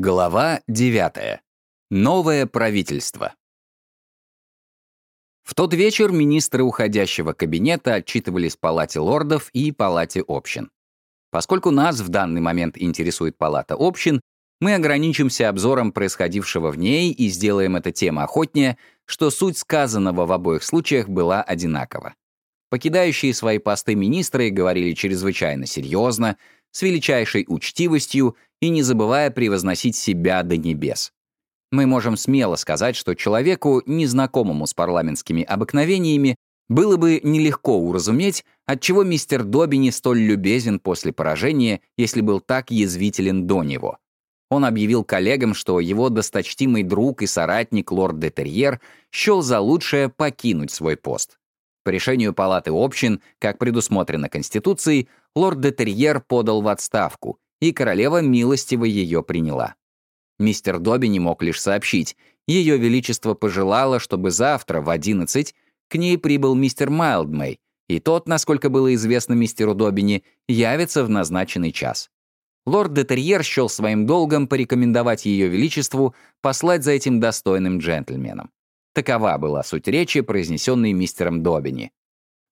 Глава 9. Новое правительство. В тот вечер министры уходящего кабинета отчитывались Палате лордов и Палате общин. Поскольку нас в данный момент интересует Палата общин, мы ограничимся обзором происходившего в ней и сделаем это тем охотнее, что суть сказанного в обоих случаях была одинакова. Покидающие свои посты министры говорили чрезвычайно серьезно, с величайшей учтивостью и не забывая превозносить себя до небес. Мы можем смело сказать, что человеку, незнакомому с парламентскими обыкновениями, было бы нелегко уразуметь, отчего мистер Добини столь любезен после поражения, если был так язвителен до него. Он объявил коллегам, что его досточтимый друг и соратник лорд де Терьер счел за лучшее покинуть свой пост. По решению Палаты общин, как предусмотрено Конституцией, лорд де Терьер подал в отставку, и королева милостиво ее приняла. Мистер Добби не мог лишь сообщить, ее величество пожелало, чтобы завтра в 11 к ней прибыл мистер Майлдмей, и тот, насколько было известно мистеру Добини, явится в назначенный час. Лорд де Терьер счел своим долгом порекомендовать ее величеству послать за этим достойным джентльменом. Такова была суть речи, произнесенной мистером Добини.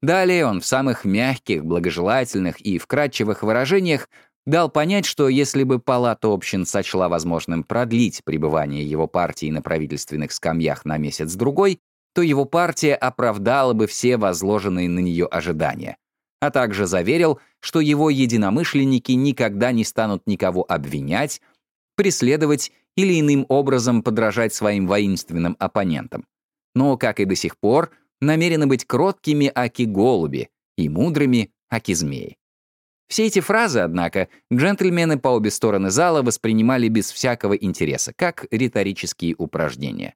Далее он в самых мягких, благожелательных и вкрадчивых выражениях дал понять, что если бы Палата общин сочла возможным продлить пребывание его партии на правительственных скамьях на месяц-другой, то его партия оправдала бы все возложенные на нее ожидания, а также заверил, что его единомышленники никогда не станут никого обвинять, преследовать или иным образом подражать своим воинственным оппонентам. Но, как и до сих пор, намерены быть кроткими аки-голуби и мудрыми аки-змеи. Все эти фразы, однако, джентльмены по обе стороны зала воспринимали без всякого интереса, как риторические упражнения.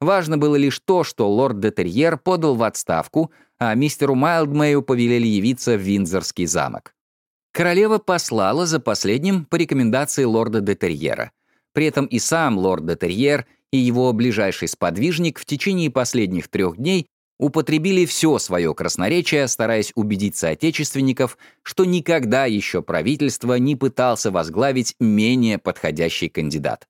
Важно было лишь то, что лорд де Терьер подал в отставку, а мистеру Майлдмею повелели явиться в Виндзорский замок. Королева послала за последним по рекомендации лорда де Терьера. При этом и сам лорд де Терьер, и его ближайший сподвижник в течение последних трех дней употребили все свое красноречие, стараясь убедить соотечественников, что никогда еще правительство не пытался возглавить менее подходящий кандидат.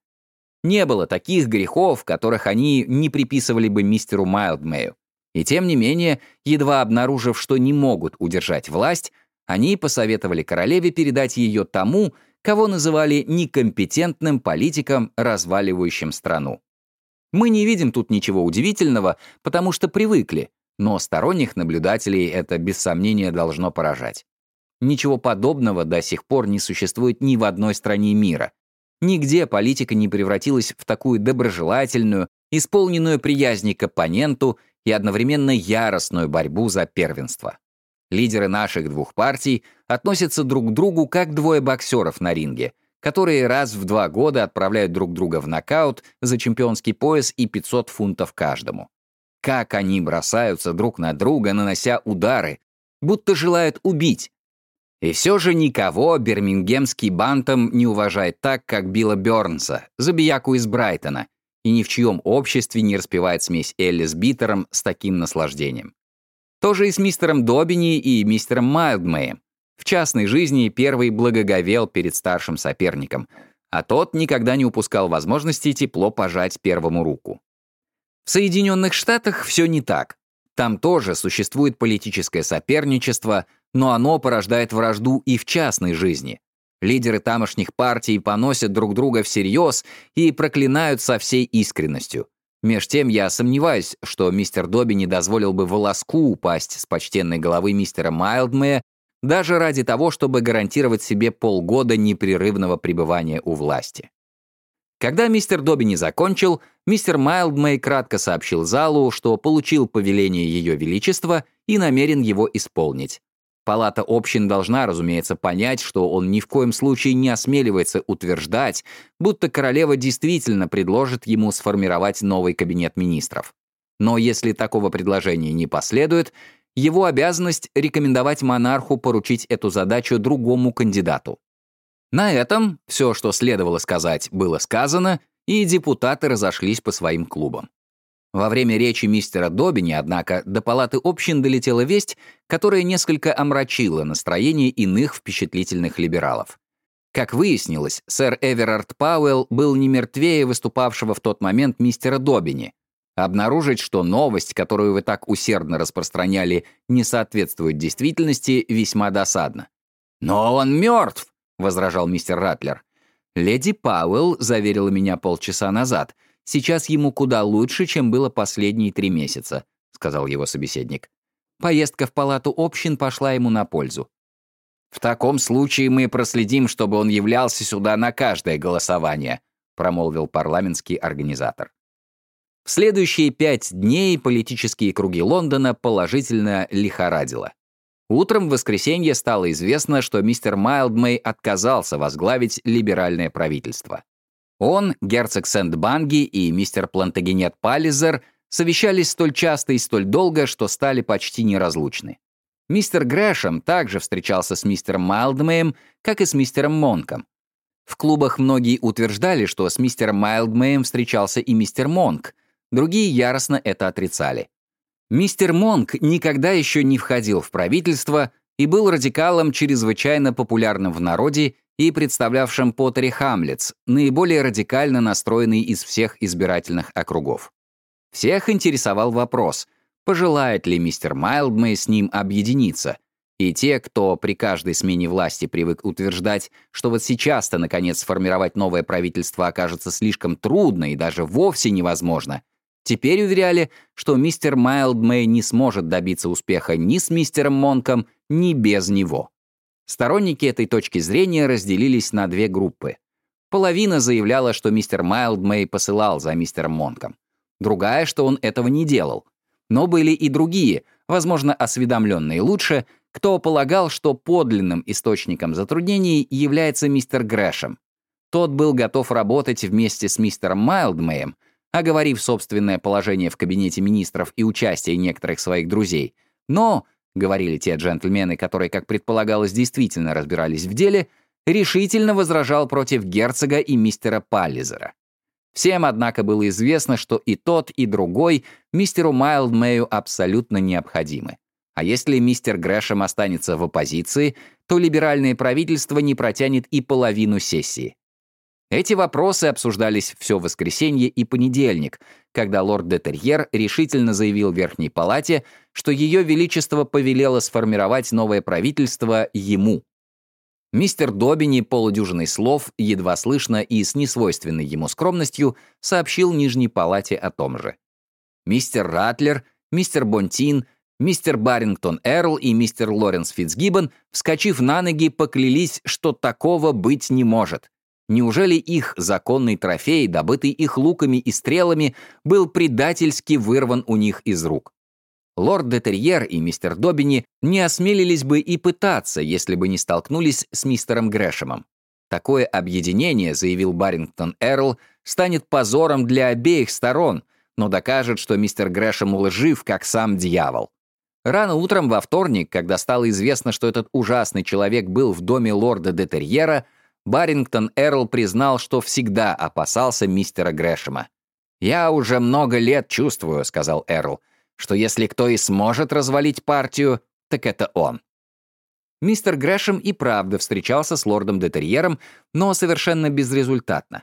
Не было таких грехов, которых они не приписывали бы мистеру Майлдмею. И тем не менее, едва обнаружив, что не могут удержать власть, они посоветовали королеве передать ее тому, кого называли некомпетентным политиком, разваливающим страну. Мы не видим тут ничего удивительного, потому что привыкли, но сторонних наблюдателей это без сомнения должно поражать. Ничего подобного до сих пор не существует ни в одной стране мира. Нигде политика не превратилась в такую доброжелательную, исполненную приязни к оппоненту и одновременно яростную борьбу за первенство. Лидеры наших двух партий относятся друг к другу как двое боксеров на ринге — которые раз в два года отправляют друг друга в нокаут за чемпионский пояс и 500 фунтов каждому. Как они бросаются друг на друга, нанося удары, будто желают убить. И все же никого бирмингемский бантом не уважает так, как Билла Бёрнса, забияку из Брайтона, и ни в чьем обществе не распевает смесь Элли с Биттером с таким наслаждением. То же и с мистером Добини и мистером Майлдмеем. В частной жизни первый благоговел перед старшим соперником, а тот никогда не упускал возможности тепло пожать первому руку. В Соединенных Штатах все не так. Там тоже существует политическое соперничество, но оно порождает вражду и в частной жизни. Лидеры тамошних партий поносят друг друга всерьез и проклинают со всей искренностью. Меж тем я сомневаюсь, что мистер Добби не дозволил бы волоску упасть с почтенной головы мистера Майлдмея даже ради того, чтобы гарантировать себе полгода непрерывного пребывания у власти. Когда мистер Добби не закончил, мистер Майлдмей кратко сообщил залу, что получил повеление Ее Величества и намерен его исполнить. Палата общин должна, разумеется, понять, что он ни в коем случае не осмеливается утверждать, будто королева действительно предложит ему сформировать новый кабинет министров. Но если такого предложения не последует, его обязанность рекомендовать монарху поручить эту задачу другому кандидату. На этом все, что следовало сказать, было сказано, и депутаты разошлись по своим клубам. Во время речи мистера Добини, однако, до палаты общин долетела весть, которая несколько омрачила настроение иных впечатлительных либералов. Как выяснилось, сэр Эверард Пауэлл был не мертвее выступавшего в тот момент мистера Добини. Обнаружить, что новость, которую вы так усердно распространяли, не соответствует действительности, весьма досадно. «Но он мертв!» — возражал мистер Ратлер. «Леди Пауэлл заверила меня полчаса назад. Сейчас ему куда лучше, чем было последние три месяца», — сказал его собеседник. Поездка в палату общин пошла ему на пользу. «В таком случае мы проследим, чтобы он являлся сюда на каждое голосование», промолвил парламентский организатор. В следующие пять дней политические круги Лондона положительно лихорадило. Утром в воскресенье стало известно, что мистер Майлдмей отказался возглавить либеральное правительство. Он, герцог Сент-Банги и мистер Плантагенет Паллизер совещались столь часто и столь долго, что стали почти неразлучны. Мистер Грэшем также встречался с мистером Майлдмеем, как и с мистером Монком. В клубах многие утверждали, что с мистером Майлдмеем встречался и мистер Монк, другие яростно это отрицали. Мистер Монк никогда еще не входил в правительство и был радикалом, чрезвычайно популярным в народе и представлявшим Поттери Хамлетс, наиболее радикально настроенный из всех избирательных округов. Всех интересовал вопрос, пожелает ли мистер Майлдмей с ним объединиться. И те, кто при каждой смене власти привык утверждать, что вот сейчас-то, наконец, сформировать новое правительство окажется слишком трудно и даже вовсе невозможно, теперь уверяли, что мистер Майлдмей не сможет добиться успеха ни с мистером Монком, ни без него. Сторонники этой точки зрения разделились на две группы. Половина заявляла, что мистер Майлдмей посылал за мистером Монком. Другая, что он этого не делал. Но были и другие, возможно, осведомленные лучше, кто полагал, что подлинным источником затруднений является мистер Грэшем. Тот был готов работать вместе с мистером Майлдмеем, оговорив собственное положение в кабинете министров и участие некоторых своих друзей. Но, говорили те джентльмены, которые, как предполагалось, действительно разбирались в деле, решительно возражал против герцога и мистера Паллизера. Всем, однако, было известно, что и тот, и другой мистеру Майлдмею абсолютно необходимы. А если мистер Грэшем останется в оппозиции, то либеральное правительство не протянет и половину сессии. Эти вопросы обсуждались все воскресенье и понедельник, когда лорд де Терьер решительно заявил Верхней Палате, что Ее Величество повелело сформировать новое правительство ему, Мистер Добини полудюжиной слов, едва слышно и с несвойственной ему скромностью, сообщил Нижней Палате о том же. Мистер Ратлер, мистер Бонтин, мистер Барингтон Эрл и мистер Лоренс Фитцгиббон, вскочив на ноги, поклялись, что такого быть не может. Неужели их законный трофей, добытый их луками и стрелами, был предательски вырван у них из рук? Лорд Детерьер и мистер Добини не осмелились бы и пытаться, если бы не столкнулись с мистером Грэшемом. Такое объединение, заявил Барингтон Эрл, станет позором для обеих сторон, но докажет, что мистер Грэшем лжив, как сам дьявол. Рано утром во вторник, когда стало известно, что этот ужасный человек был в доме лорда Детерьера, Барингтон Эрл признал, что всегда опасался мистера Грэшема. «Я уже много лет чувствую», — сказал Эрл, — что если кто и сможет развалить партию, так это он. Мистер Грэшем и правда встречался с лордом Детерьером, но совершенно безрезультатно.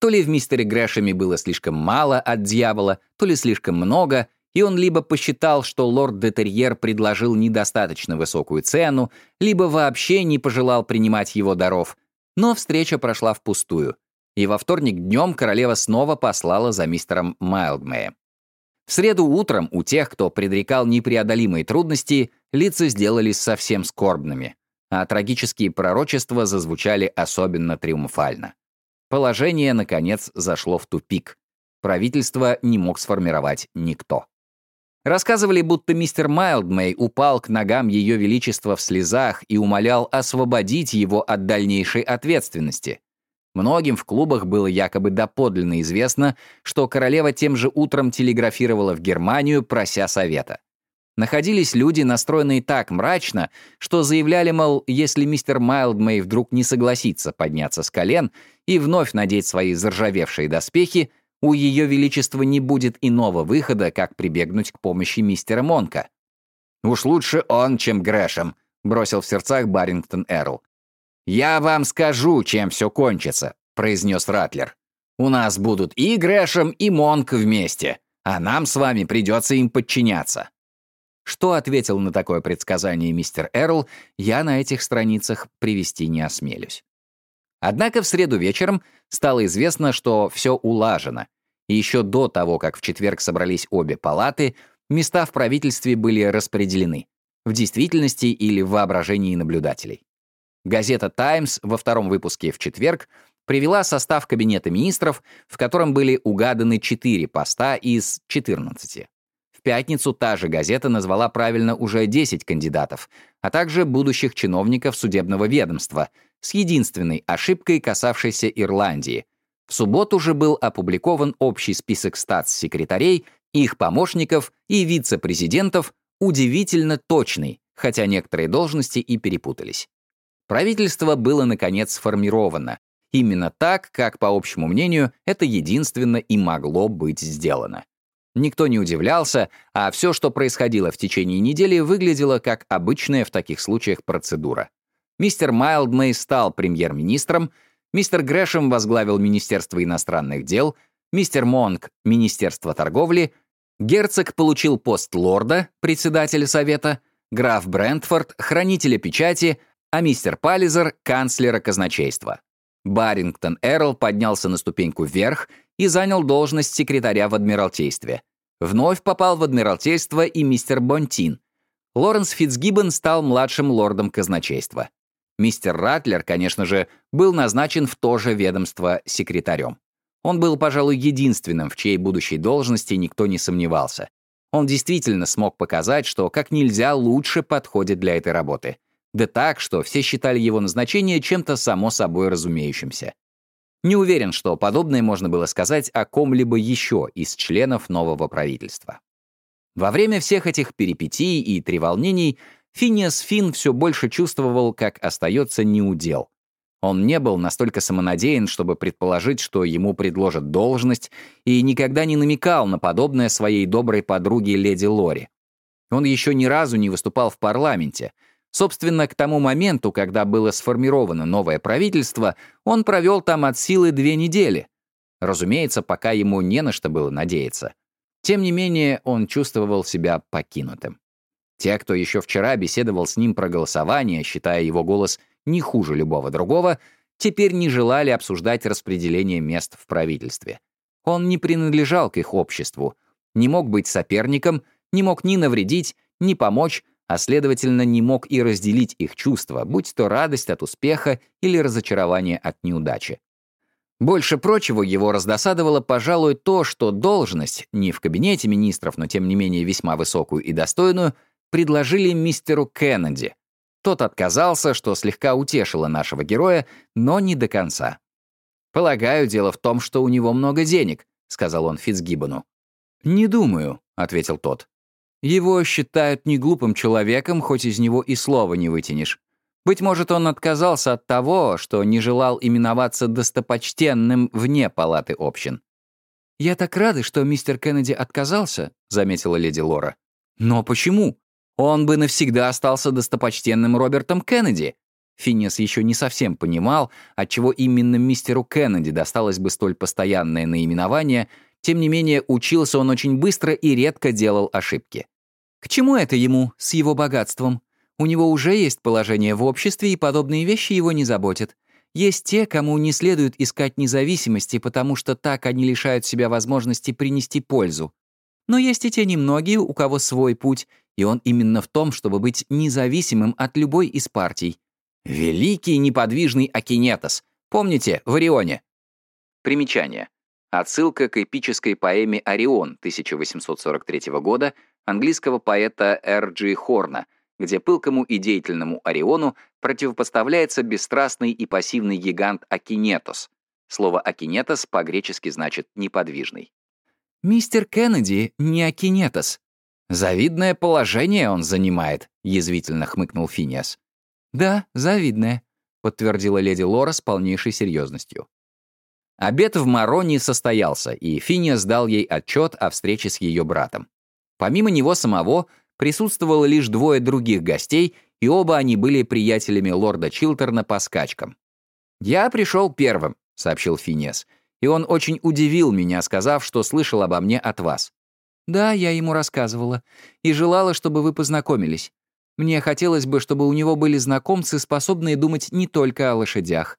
То ли в мистере Грэшеме было слишком мало от дьявола, то ли слишком много, и он либо посчитал, что лорд Детерьер предложил недостаточно высокую цену, либо вообще не пожелал принимать его даров. Но встреча прошла впустую, и во вторник днем королева снова послала за мистером Майлдмеем. В среду утром у тех, кто предрекал непреодолимые трудности, лица сделались совсем скорбными, а трагические пророчества зазвучали особенно триумфально. Положение, наконец, зашло в тупик. Правительство не мог сформировать никто. Рассказывали, будто мистер Майлдмей упал к ногам Ее Величества в слезах и умолял освободить его от дальнейшей ответственности. Многим в клубах было якобы доподлинно известно, что королева тем же утром телеграфировала в Германию, прося совета. Находились люди, настроенные так мрачно, что заявляли, мол, если мистер Майлдмей вдруг не согласится подняться с колен и вновь надеть свои заржавевшие доспехи, у Ее Величества не будет иного выхода, как прибегнуть к помощи мистера Монка. «Уж лучше он, чем Грэшем», — бросил в сердцах Барингтон Эрл. «Я вам скажу, чем все кончится», — произнес Ратлер. «У нас будут и Грэшем, и Монк вместе, а нам с вами придется им подчиняться». Что ответил на такое предсказание мистер Эрл, я на этих страницах привести не осмелюсь. Однако в среду вечером стало известно, что все улажено, и еще до того, как в четверг собрались обе палаты, места в правительстве были распределены, в действительности или в воображении наблюдателей. Газета «Таймс» во втором выпуске в четверг привела состав Кабинета министров, в котором были угаданы 4 поста из 14. Пятницу та же газета назвала правильно уже 10 кандидатов, а также будущих чиновников судебного ведомства, с единственной ошибкой, касавшейся Ирландии. В субботу же был опубликован общий список статс-секретарей, их помощников и вице-президентов, удивительно точный, хотя некоторые должности и перепутались. Правительство было, наконец, сформировано. Именно так, как, по общему мнению, это единственно и могло быть сделано. Никто не удивлялся, а все, что происходило в течение недели, выглядело как обычная в таких случаях процедура. Мистер Майлдмей стал премьер-министром, мистер Грэшем возглавил Министерство иностранных дел, мистер Монк — Министерство торговли, герцог получил пост лорда, председателя совета, граф Брентфорд — хранителя печати, а мистер Паллизер — канцлера казначейства. Барингтон Эрл поднялся на ступеньку вверх и занял должность секретаря в Адмиралтействе. Вновь попал в Адмиралтейство и мистер Бонтин. Лоренс Фитцгиббон стал младшим лордом казначейства. Мистер Ратлер, конечно же, был назначен в то же ведомство секретарем. Он был, пожалуй, единственным, в чьей будущей должности никто не сомневался. Он действительно смог показать, что как нельзя лучше подходит для этой работы. Да так, что все считали его назначение чем-то само собой разумеющимся. Не уверен, что подобное можно было сказать о ком-либо еще из членов нового правительства. Во время всех этих перипетий и треволнений Финиас Фин все больше чувствовал, как остается неудел. Он не был настолько самонадеян, чтобы предположить, что ему предложат должность, и никогда не намекал на подобное своей доброй подруге леди Лори. Он еще ни разу не выступал в парламенте. Собственно, к тому моменту, когда было сформировано новое правительство, он провел там от силы две недели. Разумеется, пока ему не на что было надеяться. Тем не менее, он чувствовал себя покинутым. Те, кто еще вчера беседовал с ним про голосование, считая его голос не хуже любого другого, теперь не желали обсуждать распределение мест в правительстве. Он не принадлежал к их обществу, не мог быть соперником, не мог ни навредить, ни помочь, а, следовательно, не мог и разделить их чувства, будь то радость от успеха или разочарование от неудачи. Больше прочего его раздосадовало, пожалуй, то, что должность, не в кабинете министров, но тем не менее весьма высокую и достойную, предложили мистеру Кеннеди. Тот отказался, что слегка утешило нашего героя, но не до конца. «Полагаю, дело в том, что у него много денег», — сказал он Фицгиббону. «Не думаю», — ответил тот. «Его считают неглупым человеком, хоть из него и слова не вытянешь. Быть может, он отказался от того, что не желал именоваться достопочтенным вне палаты общин». «Я так рада, что мистер Кеннеди отказался», — заметила леди Лора. «Но почему?» Он бы навсегда остался достопочтенным Робертом Кеннеди. Финес еще не совсем понимал, отчего именно мистеру Кеннеди досталось бы столь постоянное наименование, тем не менее учился он очень быстро и редко делал ошибки. К чему это ему с его богатством? У него уже есть положение в обществе, и подобные вещи его не заботят. Есть те, кому не следует искать независимости, потому что так они лишают себя возможности принести пользу. Но есть и те немногие, у кого свой путь, и он именно в том, чтобы быть независимым от любой из партий. Великий неподвижный Акинетос. Помните, в Орионе? Примечание. Отсылка к эпической поэме «Орион» 1843 года английского поэта Р. Джи Хорна, где пылкому и деятельному Ориону противопоставляется бесстрастный и пассивный гигант Акинетос. Слово «акинетос» по-гречески значит «неподвижный». «Мистер Кеннеди не Акинетос», «Завидное положение он занимает», — язвительно хмыкнул Финиас. «Да, завидное», — подтвердила леди Лора с полнейшей серьезностью. Обед в Мароне состоялся, и Финиас дал ей отчет о встрече с ее братом. Помимо него самого присутствовало лишь двое других гостей, и оба они были приятелями лорда Чилтерна по скачкам. «Я пришел первым», — сообщил Финес, «и он очень удивил меня, сказав, что слышал обо мне от вас». «Да, я ему рассказывала, и желала, чтобы вы познакомились. Мне хотелось бы, чтобы у него были знакомцы, способные думать не только о лошадях.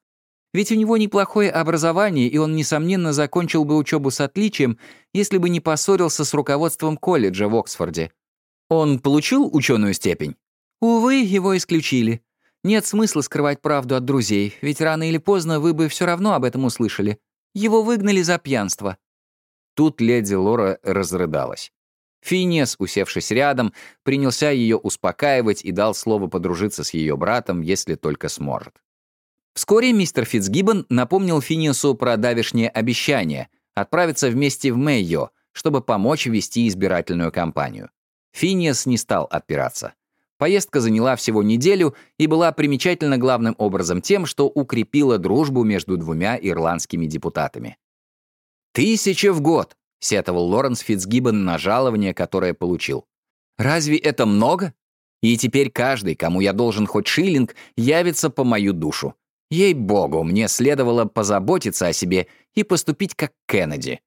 Ведь у него неплохое образование, и он, несомненно, закончил бы учебу с отличием, если бы не поссорился с руководством колледжа в Оксфорде. Он получил ученую степень? Увы, его исключили. Нет смысла скрывать правду от друзей, ведь рано или поздно вы бы все равно об этом услышали. Его выгнали за пьянство. Тут леди Лора разрыдалась. Финес, усевшись рядом, принялся ее успокаивать и дал слово подружиться с ее братом, если только сможет. Вскоре мистер Фитцгиббон напомнил Финесу про давешнее обещание отправиться вместе в Мэйо, чтобы помочь вести избирательную кампанию. Финес не стал отпираться. Поездка заняла всего неделю и была примечательна главным образом тем, что укрепила дружбу между двумя ирландскими депутатами. «Тысяча в год!» — сетовал Лоренс Фитцгиббон на жалование, которое получил. «Разве это много? И теперь каждый, кому я должен хоть шиллинг, явится по мою душу. Ей-богу, мне следовало позаботиться о себе и поступить как Кеннеди».